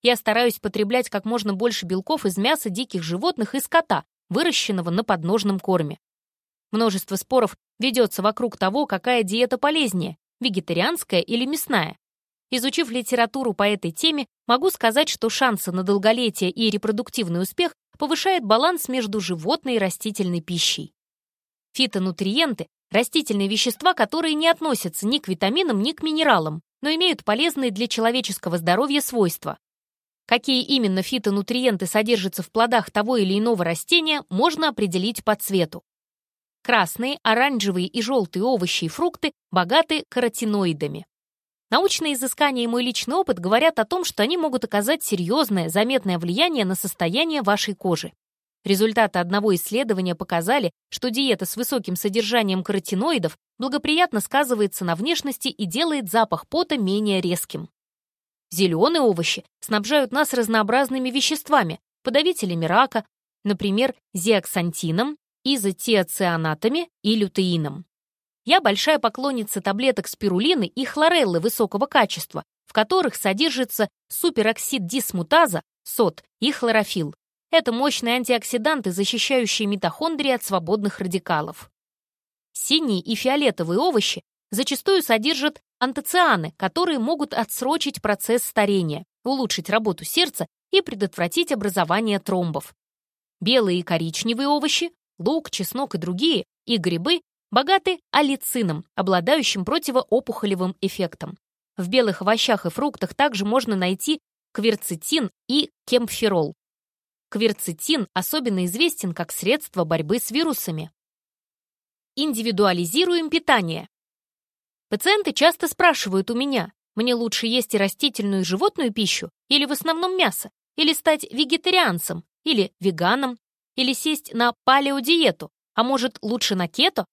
Я стараюсь потреблять как можно больше белков из мяса диких животных и скота, выращенного на подножном корме. Множество споров ведется вокруг того, какая диета полезнее – вегетарианская или мясная. Изучив литературу по этой теме, могу сказать, что шансы на долголетие и репродуктивный успех повышает баланс между животной и растительной пищей. Фитонутриенты – растительные вещества, которые не относятся ни к витаминам, ни к минералам, но имеют полезные для человеческого здоровья свойства. Какие именно фитонутриенты содержатся в плодах того или иного растения, можно определить по цвету. Красные, оранжевые и желтые овощи и фрукты богаты каротиноидами. Научные изыскания и мой личный опыт говорят о том, что они могут оказать серьезное, заметное влияние на состояние вашей кожи. Результаты одного исследования показали, что диета с высоким содержанием каротиноидов благоприятно сказывается на внешности и делает запах пота менее резким. Зеленые овощи снабжают нас разнообразными веществами, подавителями рака, например, зиаксантином, изотиоцианатами и лютеином. Я большая поклонница таблеток спирулины и хлореллы высокого качества, в которых содержится супероксид дисмутаза, сод и хлорофилл. Это мощные антиоксиданты, защищающие митохондрии от свободных радикалов. Синие и фиолетовые овощи зачастую содержат антоцианы, которые могут отсрочить процесс старения, улучшить работу сердца и предотвратить образование тромбов. Белые и коричневые овощи, лук, чеснок и другие, и грибы богаты алицином, обладающим противоопухолевым эффектом. В белых овощах и фруктах также можно найти кверцетин и кемпферол. Кверцетин особенно известен как средство борьбы с вирусами. Индивидуализируем питание. Пациенты часто спрашивают у меня, мне лучше есть и растительную и животную пищу, или в основном мясо, или стать вегетарианцем, или веганом, или сесть на палеодиету, а может, лучше на кето?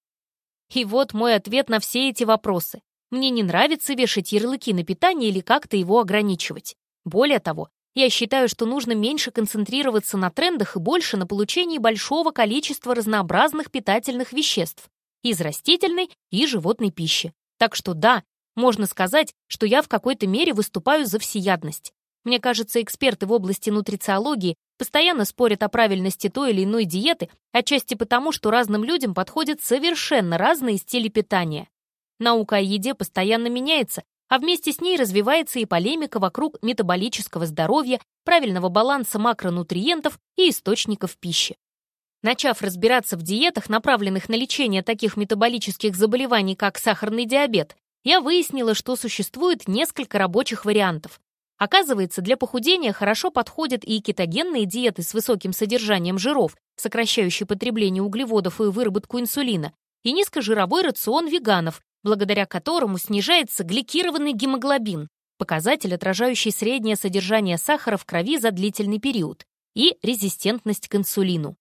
И вот мой ответ на все эти вопросы. Мне не нравится вешать ярлыки на питание или как-то его ограничивать. Более того, я считаю, что нужно меньше концентрироваться на трендах и больше на получении большого количества разнообразных питательных веществ из растительной и животной пищи. Так что да, можно сказать, что я в какой-то мере выступаю за всеядность. Мне кажется, эксперты в области нутрициологии постоянно спорят о правильности той или иной диеты, отчасти потому, что разным людям подходят совершенно разные стили питания. Наука о еде постоянно меняется, а вместе с ней развивается и полемика вокруг метаболического здоровья, правильного баланса макронутриентов и источников пищи. Начав разбираться в диетах, направленных на лечение таких метаболических заболеваний, как сахарный диабет, я выяснила, что существует несколько рабочих вариантов. Оказывается, для похудения хорошо подходят и кетогенные диеты с высоким содержанием жиров, сокращающие потребление углеводов и выработку инсулина, и низкожировой рацион веганов, благодаря которому снижается гликированный гемоглобин. показатель, отражающий среднее содержание сахара в крови за длительный период, и резистентность к инсулину.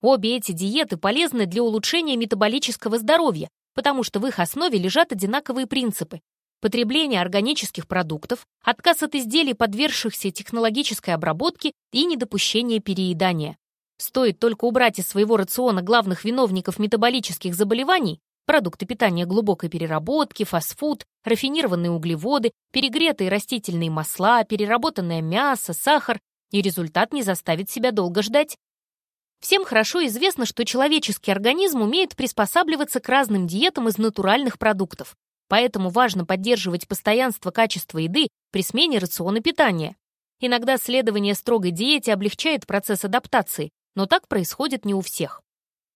Обе эти диеты полезны для улучшения метаболического здоровья, потому что в их основе лежат одинаковые принципы. Потребление органических продуктов, отказ от изделий, подвергшихся технологической обработке и недопущение переедания. Стоит только убрать из своего рациона главных виновников метаболических заболеваний продукты питания глубокой переработки, фастфуд, рафинированные углеводы, перегретые растительные масла, переработанное мясо, сахар, и результат не заставит себя долго ждать. Всем хорошо известно, что человеческий организм умеет приспосабливаться к разным диетам из натуральных продуктов, поэтому важно поддерживать постоянство качества еды при смене рациона питания. Иногда следование строгой диете облегчает процесс адаптации, но так происходит не у всех.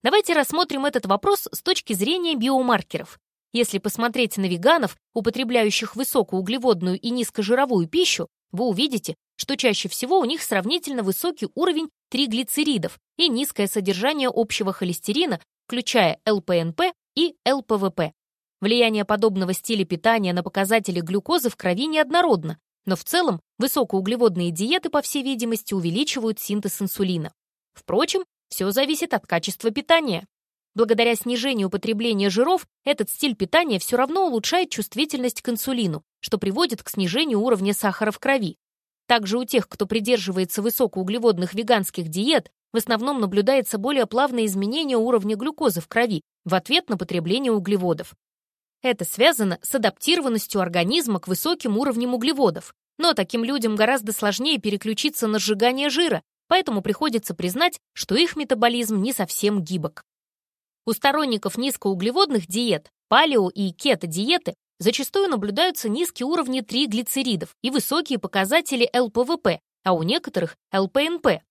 Давайте рассмотрим этот вопрос с точки зрения биомаркеров. Если посмотреть на веганов, употребляющих высокоуглеводную и низкожировую пищу, вы увидите, что чаще всего у них сравнительно высокий уровень триглицеридов и низкое содержание общего холестерина, включая ЛПНП и ЛПВП. Влияние подобного стиля питания на показатели глюкозы в крови неоднородно, но в целом высокоуглеводные диеты, по всей видимости, увеличивают синтез инсулина. Впрочем, все зависит от качества питания. Благодаря снижению употребления жиров этот стиль питания все равно улучшает чувствительность к инсулину, что приводит к снижению уровня сахара в крови. Также у тех, кто придерживается высокоуглеводных веганских диет, в основном наблюдается более плавное изменение уровня глюкозы в крови в ответ на потребление углеводов. Это связано с адаптированностью организма к высоким уровням углеводов, но таким людям гораздо сложнее переключиться на сжигание жира, поэтому приходится признать, что их метаболизм не совсем гибок. У сторонников низкоуглеводных диет, палео и кето-диеты зачастую наблюдаются низкие уровни триглицеридов и высокие показатели ЛПВП, а у некоторых — ЛПНП.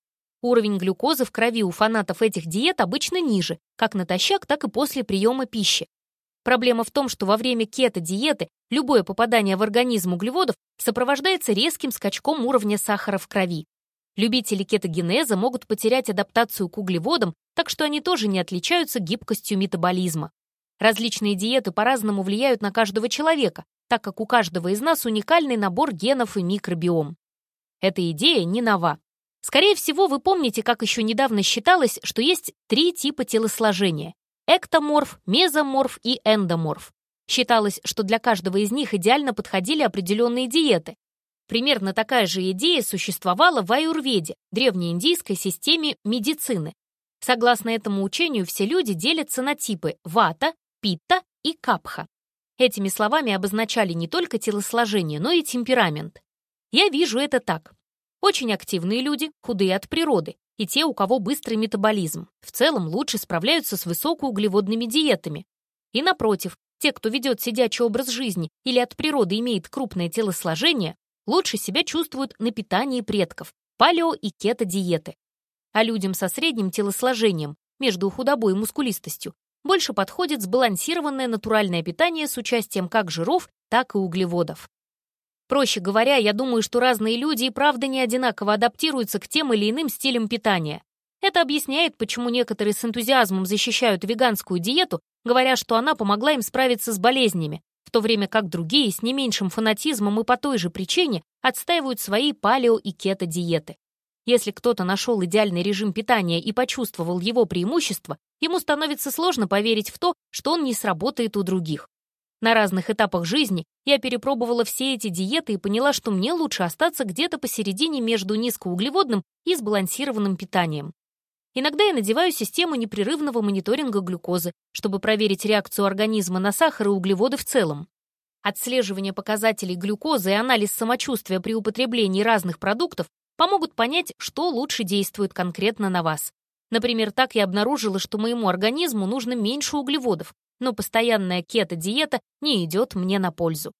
Уровень глюкозы в крови у фанатов этих диет обычно ниже, как натощак, так и после приема пищи. Проблема в том, что во время кето-диеты любое попадание в организм углеводов сопровождается резким скачком уровня сахара в крови. Любители кетогенеза могут потерять адаптацию к углеводам, так что они тоже не отличаются гибкостью метаболизма. Различные диеты по-разному влияют на каждого человека, так как у каждого из нас уникальный набор генов и микробиом. Эта идея не нова. Скорее всего, вы помните, как еще недавно считалось, что есть три типа телосложения – эктоморф, мезоморф и эндоморф. Считалось, что для каждого из них идеально подходили определенные диеты, Примерно такая же идея существовала в аюрведе, древнеиндийской системе медицины. Согласно этому учению, все люди делятся на типы вата, питта и капха. Этими словами обозначали не только телосложение, но и темперамент. Я вижу это так. Очень активные люди, худые от природы, и те, у кого быстрый метаболизм, в целом лучше справляются с высокоуглеводными диетами. И напротив, те, кто ведет сидячий образ жизни или от природы имеет крупное телосложение, лучше себя чувствуют на питании предков, палео и кето-диеты. А людям со средним телосложением, между худобой и мускулистостью, больше подходит сбалансированное натуральное питание с участием как жиров, так и углеводов. Проще говоря, я думаю, что разные люди и правда не одинаково адаптируются к тем или иным стилям питания. Это объясняет, почему некоторые с энтузиазмом защищают веганскую диету, говоря, что она помогла им справиться с болезнями, в то время как другие с не меньшим фанатизмом и по той же причине отстаивают свои палео- и кето-диеты. Если кто-то нашел идеальный режим питания и почувствовал его преимущества, ему становится сложно поверить в то, что он не сработает у других. На разных этапах жизни я перепробовала все эти диеты и поняла, что мне лучше остаться где-то посередине между низкоуглеводным и сбалансированным питанием. Иногда я надеваю систему непрерывного мониторинга глюкозы, чтобы проверить реакцию организма на сахар и углеводы в целом. Отслеживание показателей глюкозы и анализ самочувствия при употреблении разных продуктов помогут понять, что лучше действует конкретно на вас. Например, так я обнаружила, что моему организму нужно меньше углеводов, но постоянная кето-диета не идет мне на пользу.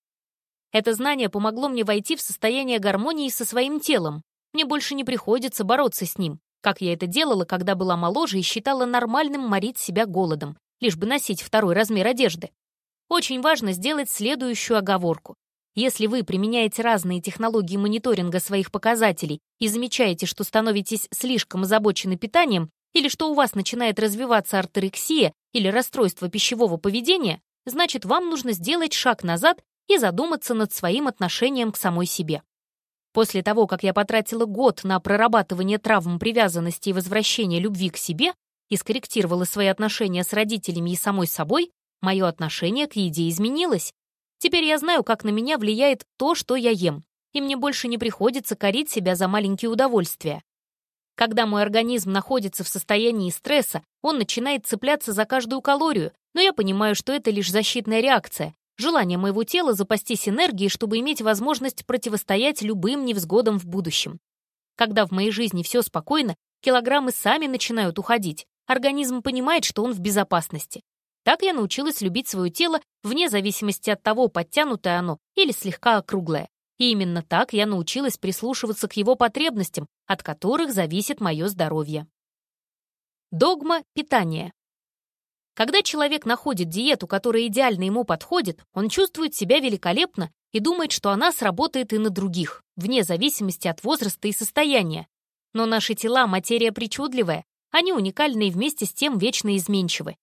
Это знание помогло мне войти в состояние гармонии со своим телом. Мне больше не приходится бороться с ним как я это делала, когда была моложе и считала нормальным морить себя голодом, лишь бы носить второй размер одежды. Очень важно сделать следующую оговорку. Если вы применяете разные технологии мониторинга своих показателей и замечаете, что становитесь слишком озабочены питанием или что у вас начинает развиваться артерексия или расстройство пищевого поведения, значит, вам нужно сделать шаг назад и задуматься над своим отношением к самой себе. После того, как я потратила год на прорабатывание травм привязанности и возвращение любви к себе и скорректировала свои отношения с родителями и самой собой, мое отношение к еде изменилось. Теперь я знаю, как на меня влияет то, что я ем, и мне больше не приходится корить себя за маленькие удовольствия. Когда мой организм находится в состоянии стресса, он начинает цепляться за каждую калорию, но я понимаю, что это лишь защитная реакция, желание моего тела запастись энергией, чтобы иметь возможность противостоять любым невзгодам в будущем. Когда в моей жизни все спокойно, килограммы сами начинают уходить, организм понимает, что он в безопасности. Так я научилась любить свое тело вне зависимости от того, подтянутое оно или слегка округлое. И именно так я научилась прислушиваться к его потребностям, от которых зависит мое здоровье. Догма питания. Когда человек находит диету, которая идеально ему подходит, он чувствует себя великолепно и думает, что она сработает и на других, вне зависимости от возраста и состояния. Но наши тела — материя причудливая, они уникальны и вместе с тем вечно изменчивы.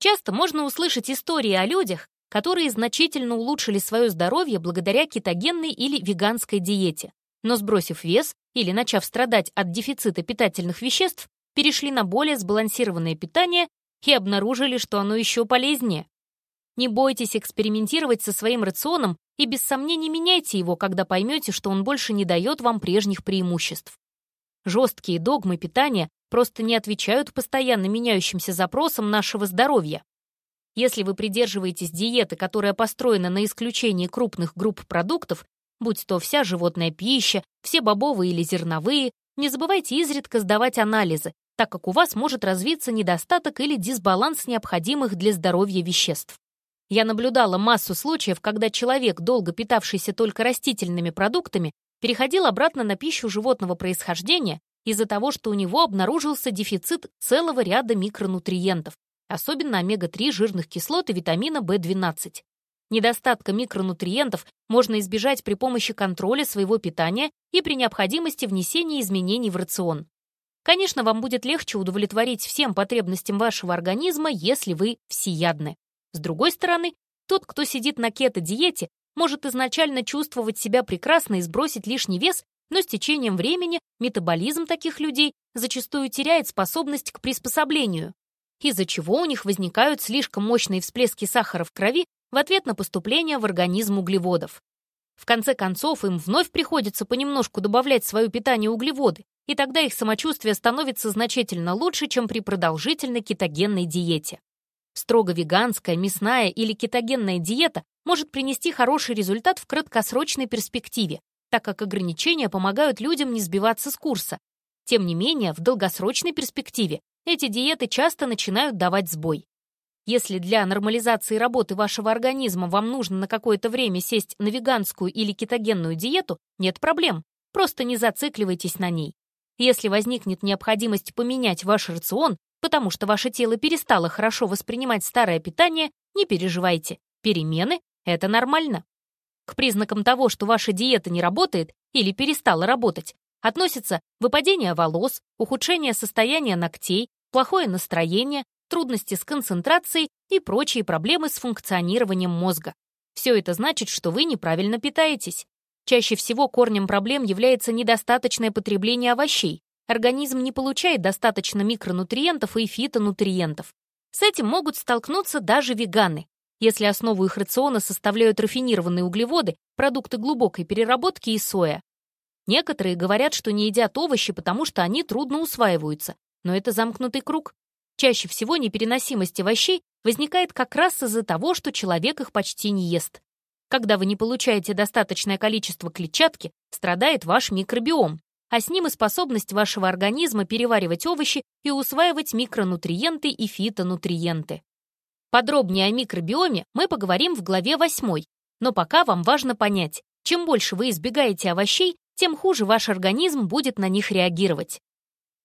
Часто можно услышать истории о людях, которые значительно улучшили свое здоровье благодаря кетогенной или веганской диете, но сбросив вес или начав страдать от дефицита питательных веществ, перешли на более сбалансированное питание и обнаружили, что оно еще полезнее. Не бойтесь экспериментировать со своим рационом и без сомнений меняйте его, когда поймете, что он больше не дает вам прежних преимуществ. Жесткие догмы питания просто не отвечают постоянно меняющимся запросам нашего здоровья. Если вы придерживаетесь диеты, которая построена на исключении крупных групп продуктов, будь то вся животная пища, все бобовые или зерновые, не забывайте изредка сдавать анализы, так как у вас может развиться недостаток или дисбаланс необходимых для здоровья веществ. Я наблюдала массу случаев, когда человек, долго питавшийся только растительными продуктами, переходил обратно на пищу животного происхождения из-за того, что у него обнаружился дефицит целого ряда микронутриентов, особенно омега-3 жирных кислот и витамина В12. Недостатка микронутриентов можно избежать при помощи контроля своего питания и при необходимости внесения изменений в рацион. Конечно, вам будет легче удовлетворить всем потребностям вашего организма, если вы всеядны. С другой стороны, тот, кто сидит на кето-диете, может изначально чувствовать себя прекрасно и сбросить лишний вес, но с течением времени метаболизм таких людей зачастую теряет способность к приспособлению, из-за чего у них возникают слишком мощные всплески сахара в крови в ответ на поступление в организм углеводов. В конце концов, им вновь приходится понемножку добавлять в свое питание углеводы, и тогда их самочувствие становится значительно лучше, чем при продолжительной кетогенной диете. Строго веганская, мясная или кетогенная диета может принести хороший результат в краткосрочной перспективе, так как ограничения помогают людям не сбиваться с курса. Тем не менее, в долгосрочной перспективе эти диеты часто начинают давать сбой. Если для нормализации работы вашего организма вам нужно на какое-то время сесть на веганскую или кетогенную диету, нет проблем, просто не зацикливайтесь на ней. Если возникнет необходимость поменять ваш рацион, потому что ваше тело перестало хорошо воспринимать старое питание, не переживайте, перемены — это нормально. К признакам того, что ваша диета не работает или перестала работать, относятся выпадение волос, ухудшение состояния ногтей, плохое настроение, трудности с концентрацией и прочие проблемы с функционированием мозга. Все это значит, что вы неправильно питаетесь. Чаще всего корнем проблем является недостаточное потребление овощей. Организм не получает достаточно микронутриентов и фитонутриентов. С этим могут столкнуться даже веганы. Если основу их рациона составляют рафинированные углеводы, продукты глубокой переработки и соя. Некоторые говорят, что не едят овощи, потому что они трудно усваиваются, но это замкнутый круг. Чаще всего непереносимость овощей возникает как раз из-за того, что человек их почти не ест. Когда вы не получаете достаточное количество клетчатки, страдает ваш микробиом, а с ним и способность вашего организма переваривать овощи и усваивать микронутриенты и фитонутриенты. Подробнее о микробиоме мы поговорим в главе 8, но пока вам важно понять, чем больше вы избегаете овощей, тем хуже ваш организм будет на них реагировать.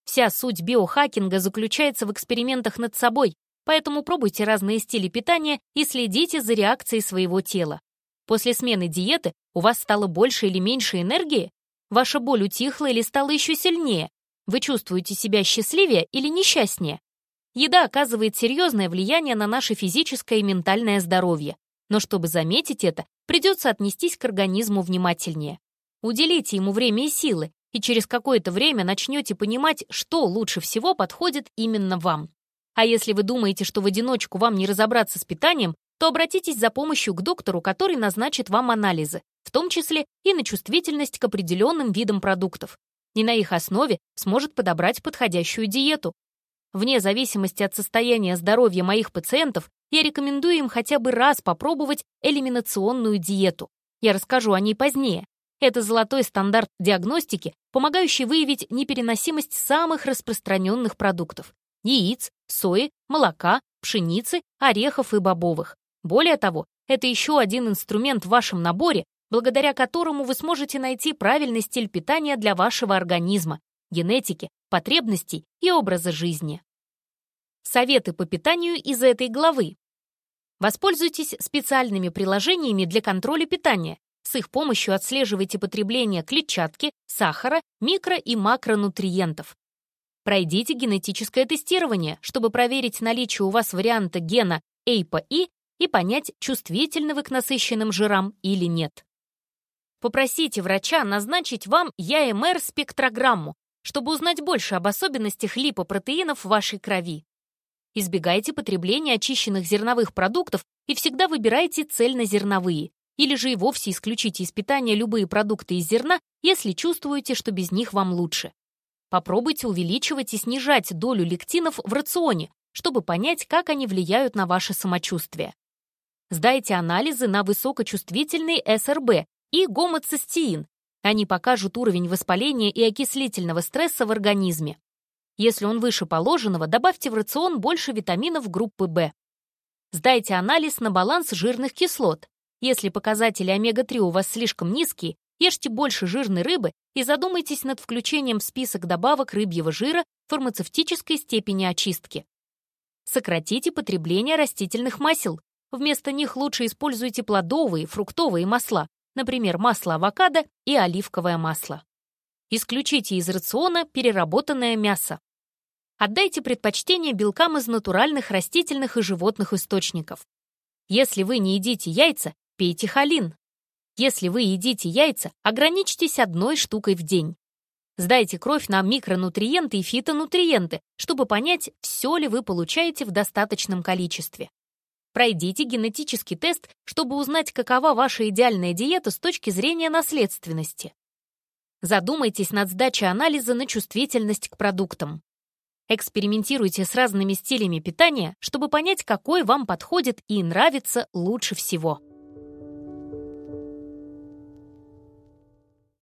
Вся суть биохакинга заключается в экспериментах над собой, поэтому пробуйте разные стили питания и следите за реакцией своего тела. После смены диеты у вас стало больше или меньше энергии? Ваша боль утихла или стала еще сильнее? Вы чувствуете себя счастливее или несчастнее? Еда оказывает серьезное влияние на наше физическое и ментальное здоровье. Но чтобы заметить это, придется отнестись к организму внимательнее. Уделите ему время и силы, и через какое-то время начнете понимать, что лучше всего подходит именно вам. А если вы думаете, что в одиночку вам не разобраться с питанием, то обратитесь за помощью к доктору, который назначит вам анализы, в том числе и на чувствительность к определенным видам продуктов. И на их основе сможет подобрать подходящую диету. Вне зависимости от состояния здоровья моих пациентов, я рекомендую им хотя бы раз попробовать элиминационную диету. Я расскажу о ней позднее. Это золотой стандарт диагностики, помогающий выявить непереносимость самых распространенных продуктов – яиц, сои, молока, пшеницы, орехов и бобовых. Более того, это еще один инструмент в вашем наборе, благодаря которому вы сможете найти правильный стиль питания для вашего организма, генетики, потребностей и образа жизни. Советы по питанию из этой главы. Воспользуйтесь специальными приложениями для контроля питания. С их помощью отслеживайте потребление клетчатки, сахара, микро- и макронутриентов. Пройдите генетическое тестирование, чтобы проверить наличие у вас варианта гена APOE и понять, чувствительны вы к насыщенным жирам или нет. Попросите врача назначить вам ЯМР-спектрограмму, чтобы узнать больше об особенностях липопротеинов в вашей крови. Избегайте потребления очищенных зерновых продуктов и всегда выбирайте цельнозерновые, или же и вовсе исключите из питания любые продукты из зерна, если чувствуете, что без них вам лучше. Попробуйте увеличивать и снижать долю лектинов в рационе, чтобы понять, как они влияют на ваше самочувствие. Сдайте анализы на высокочувствительный СРБ и гомоцистеин, они покажут уровень воспаления и окислительного стресса в организме. Если он выше положенного, добавьте в рацион больше витаминов группы В. Сдайте анализ на баланс жирных кислот. Если показатели омега-3 у вас слишком низкие, ешьте больше жирной рыбы и задумайтесь над включением в список добавок рыбьего жира фармацевтической степени очистки. Сократите потребление растительных масел. Вместо них лучше используйте плодовые, фруктовые масла, например, масло авокадо и оливковое масло. Исключите из рациона переработанное мясо. Отдайте предпочтение белкам из натуральных растительных и животных источников. Если вы не едите яйца, пейте холин. Если вы едите яйца, ограничьтесь одной штукой в день. Сдайте кровь на микронутриенты и фитонутриенты, чтобы понять, все ли вы получаете в достаточном количестве. Пройдите генетический тест, чтобы узнать, какова ваша идеальная диета с точки зрения наследственности. Задумайтесь над сдачей анализа на чувствительность к продуктам. Экспериментируйте с разными стилями питания, чтобы понять, какой вам подходит и нравится лучше всего.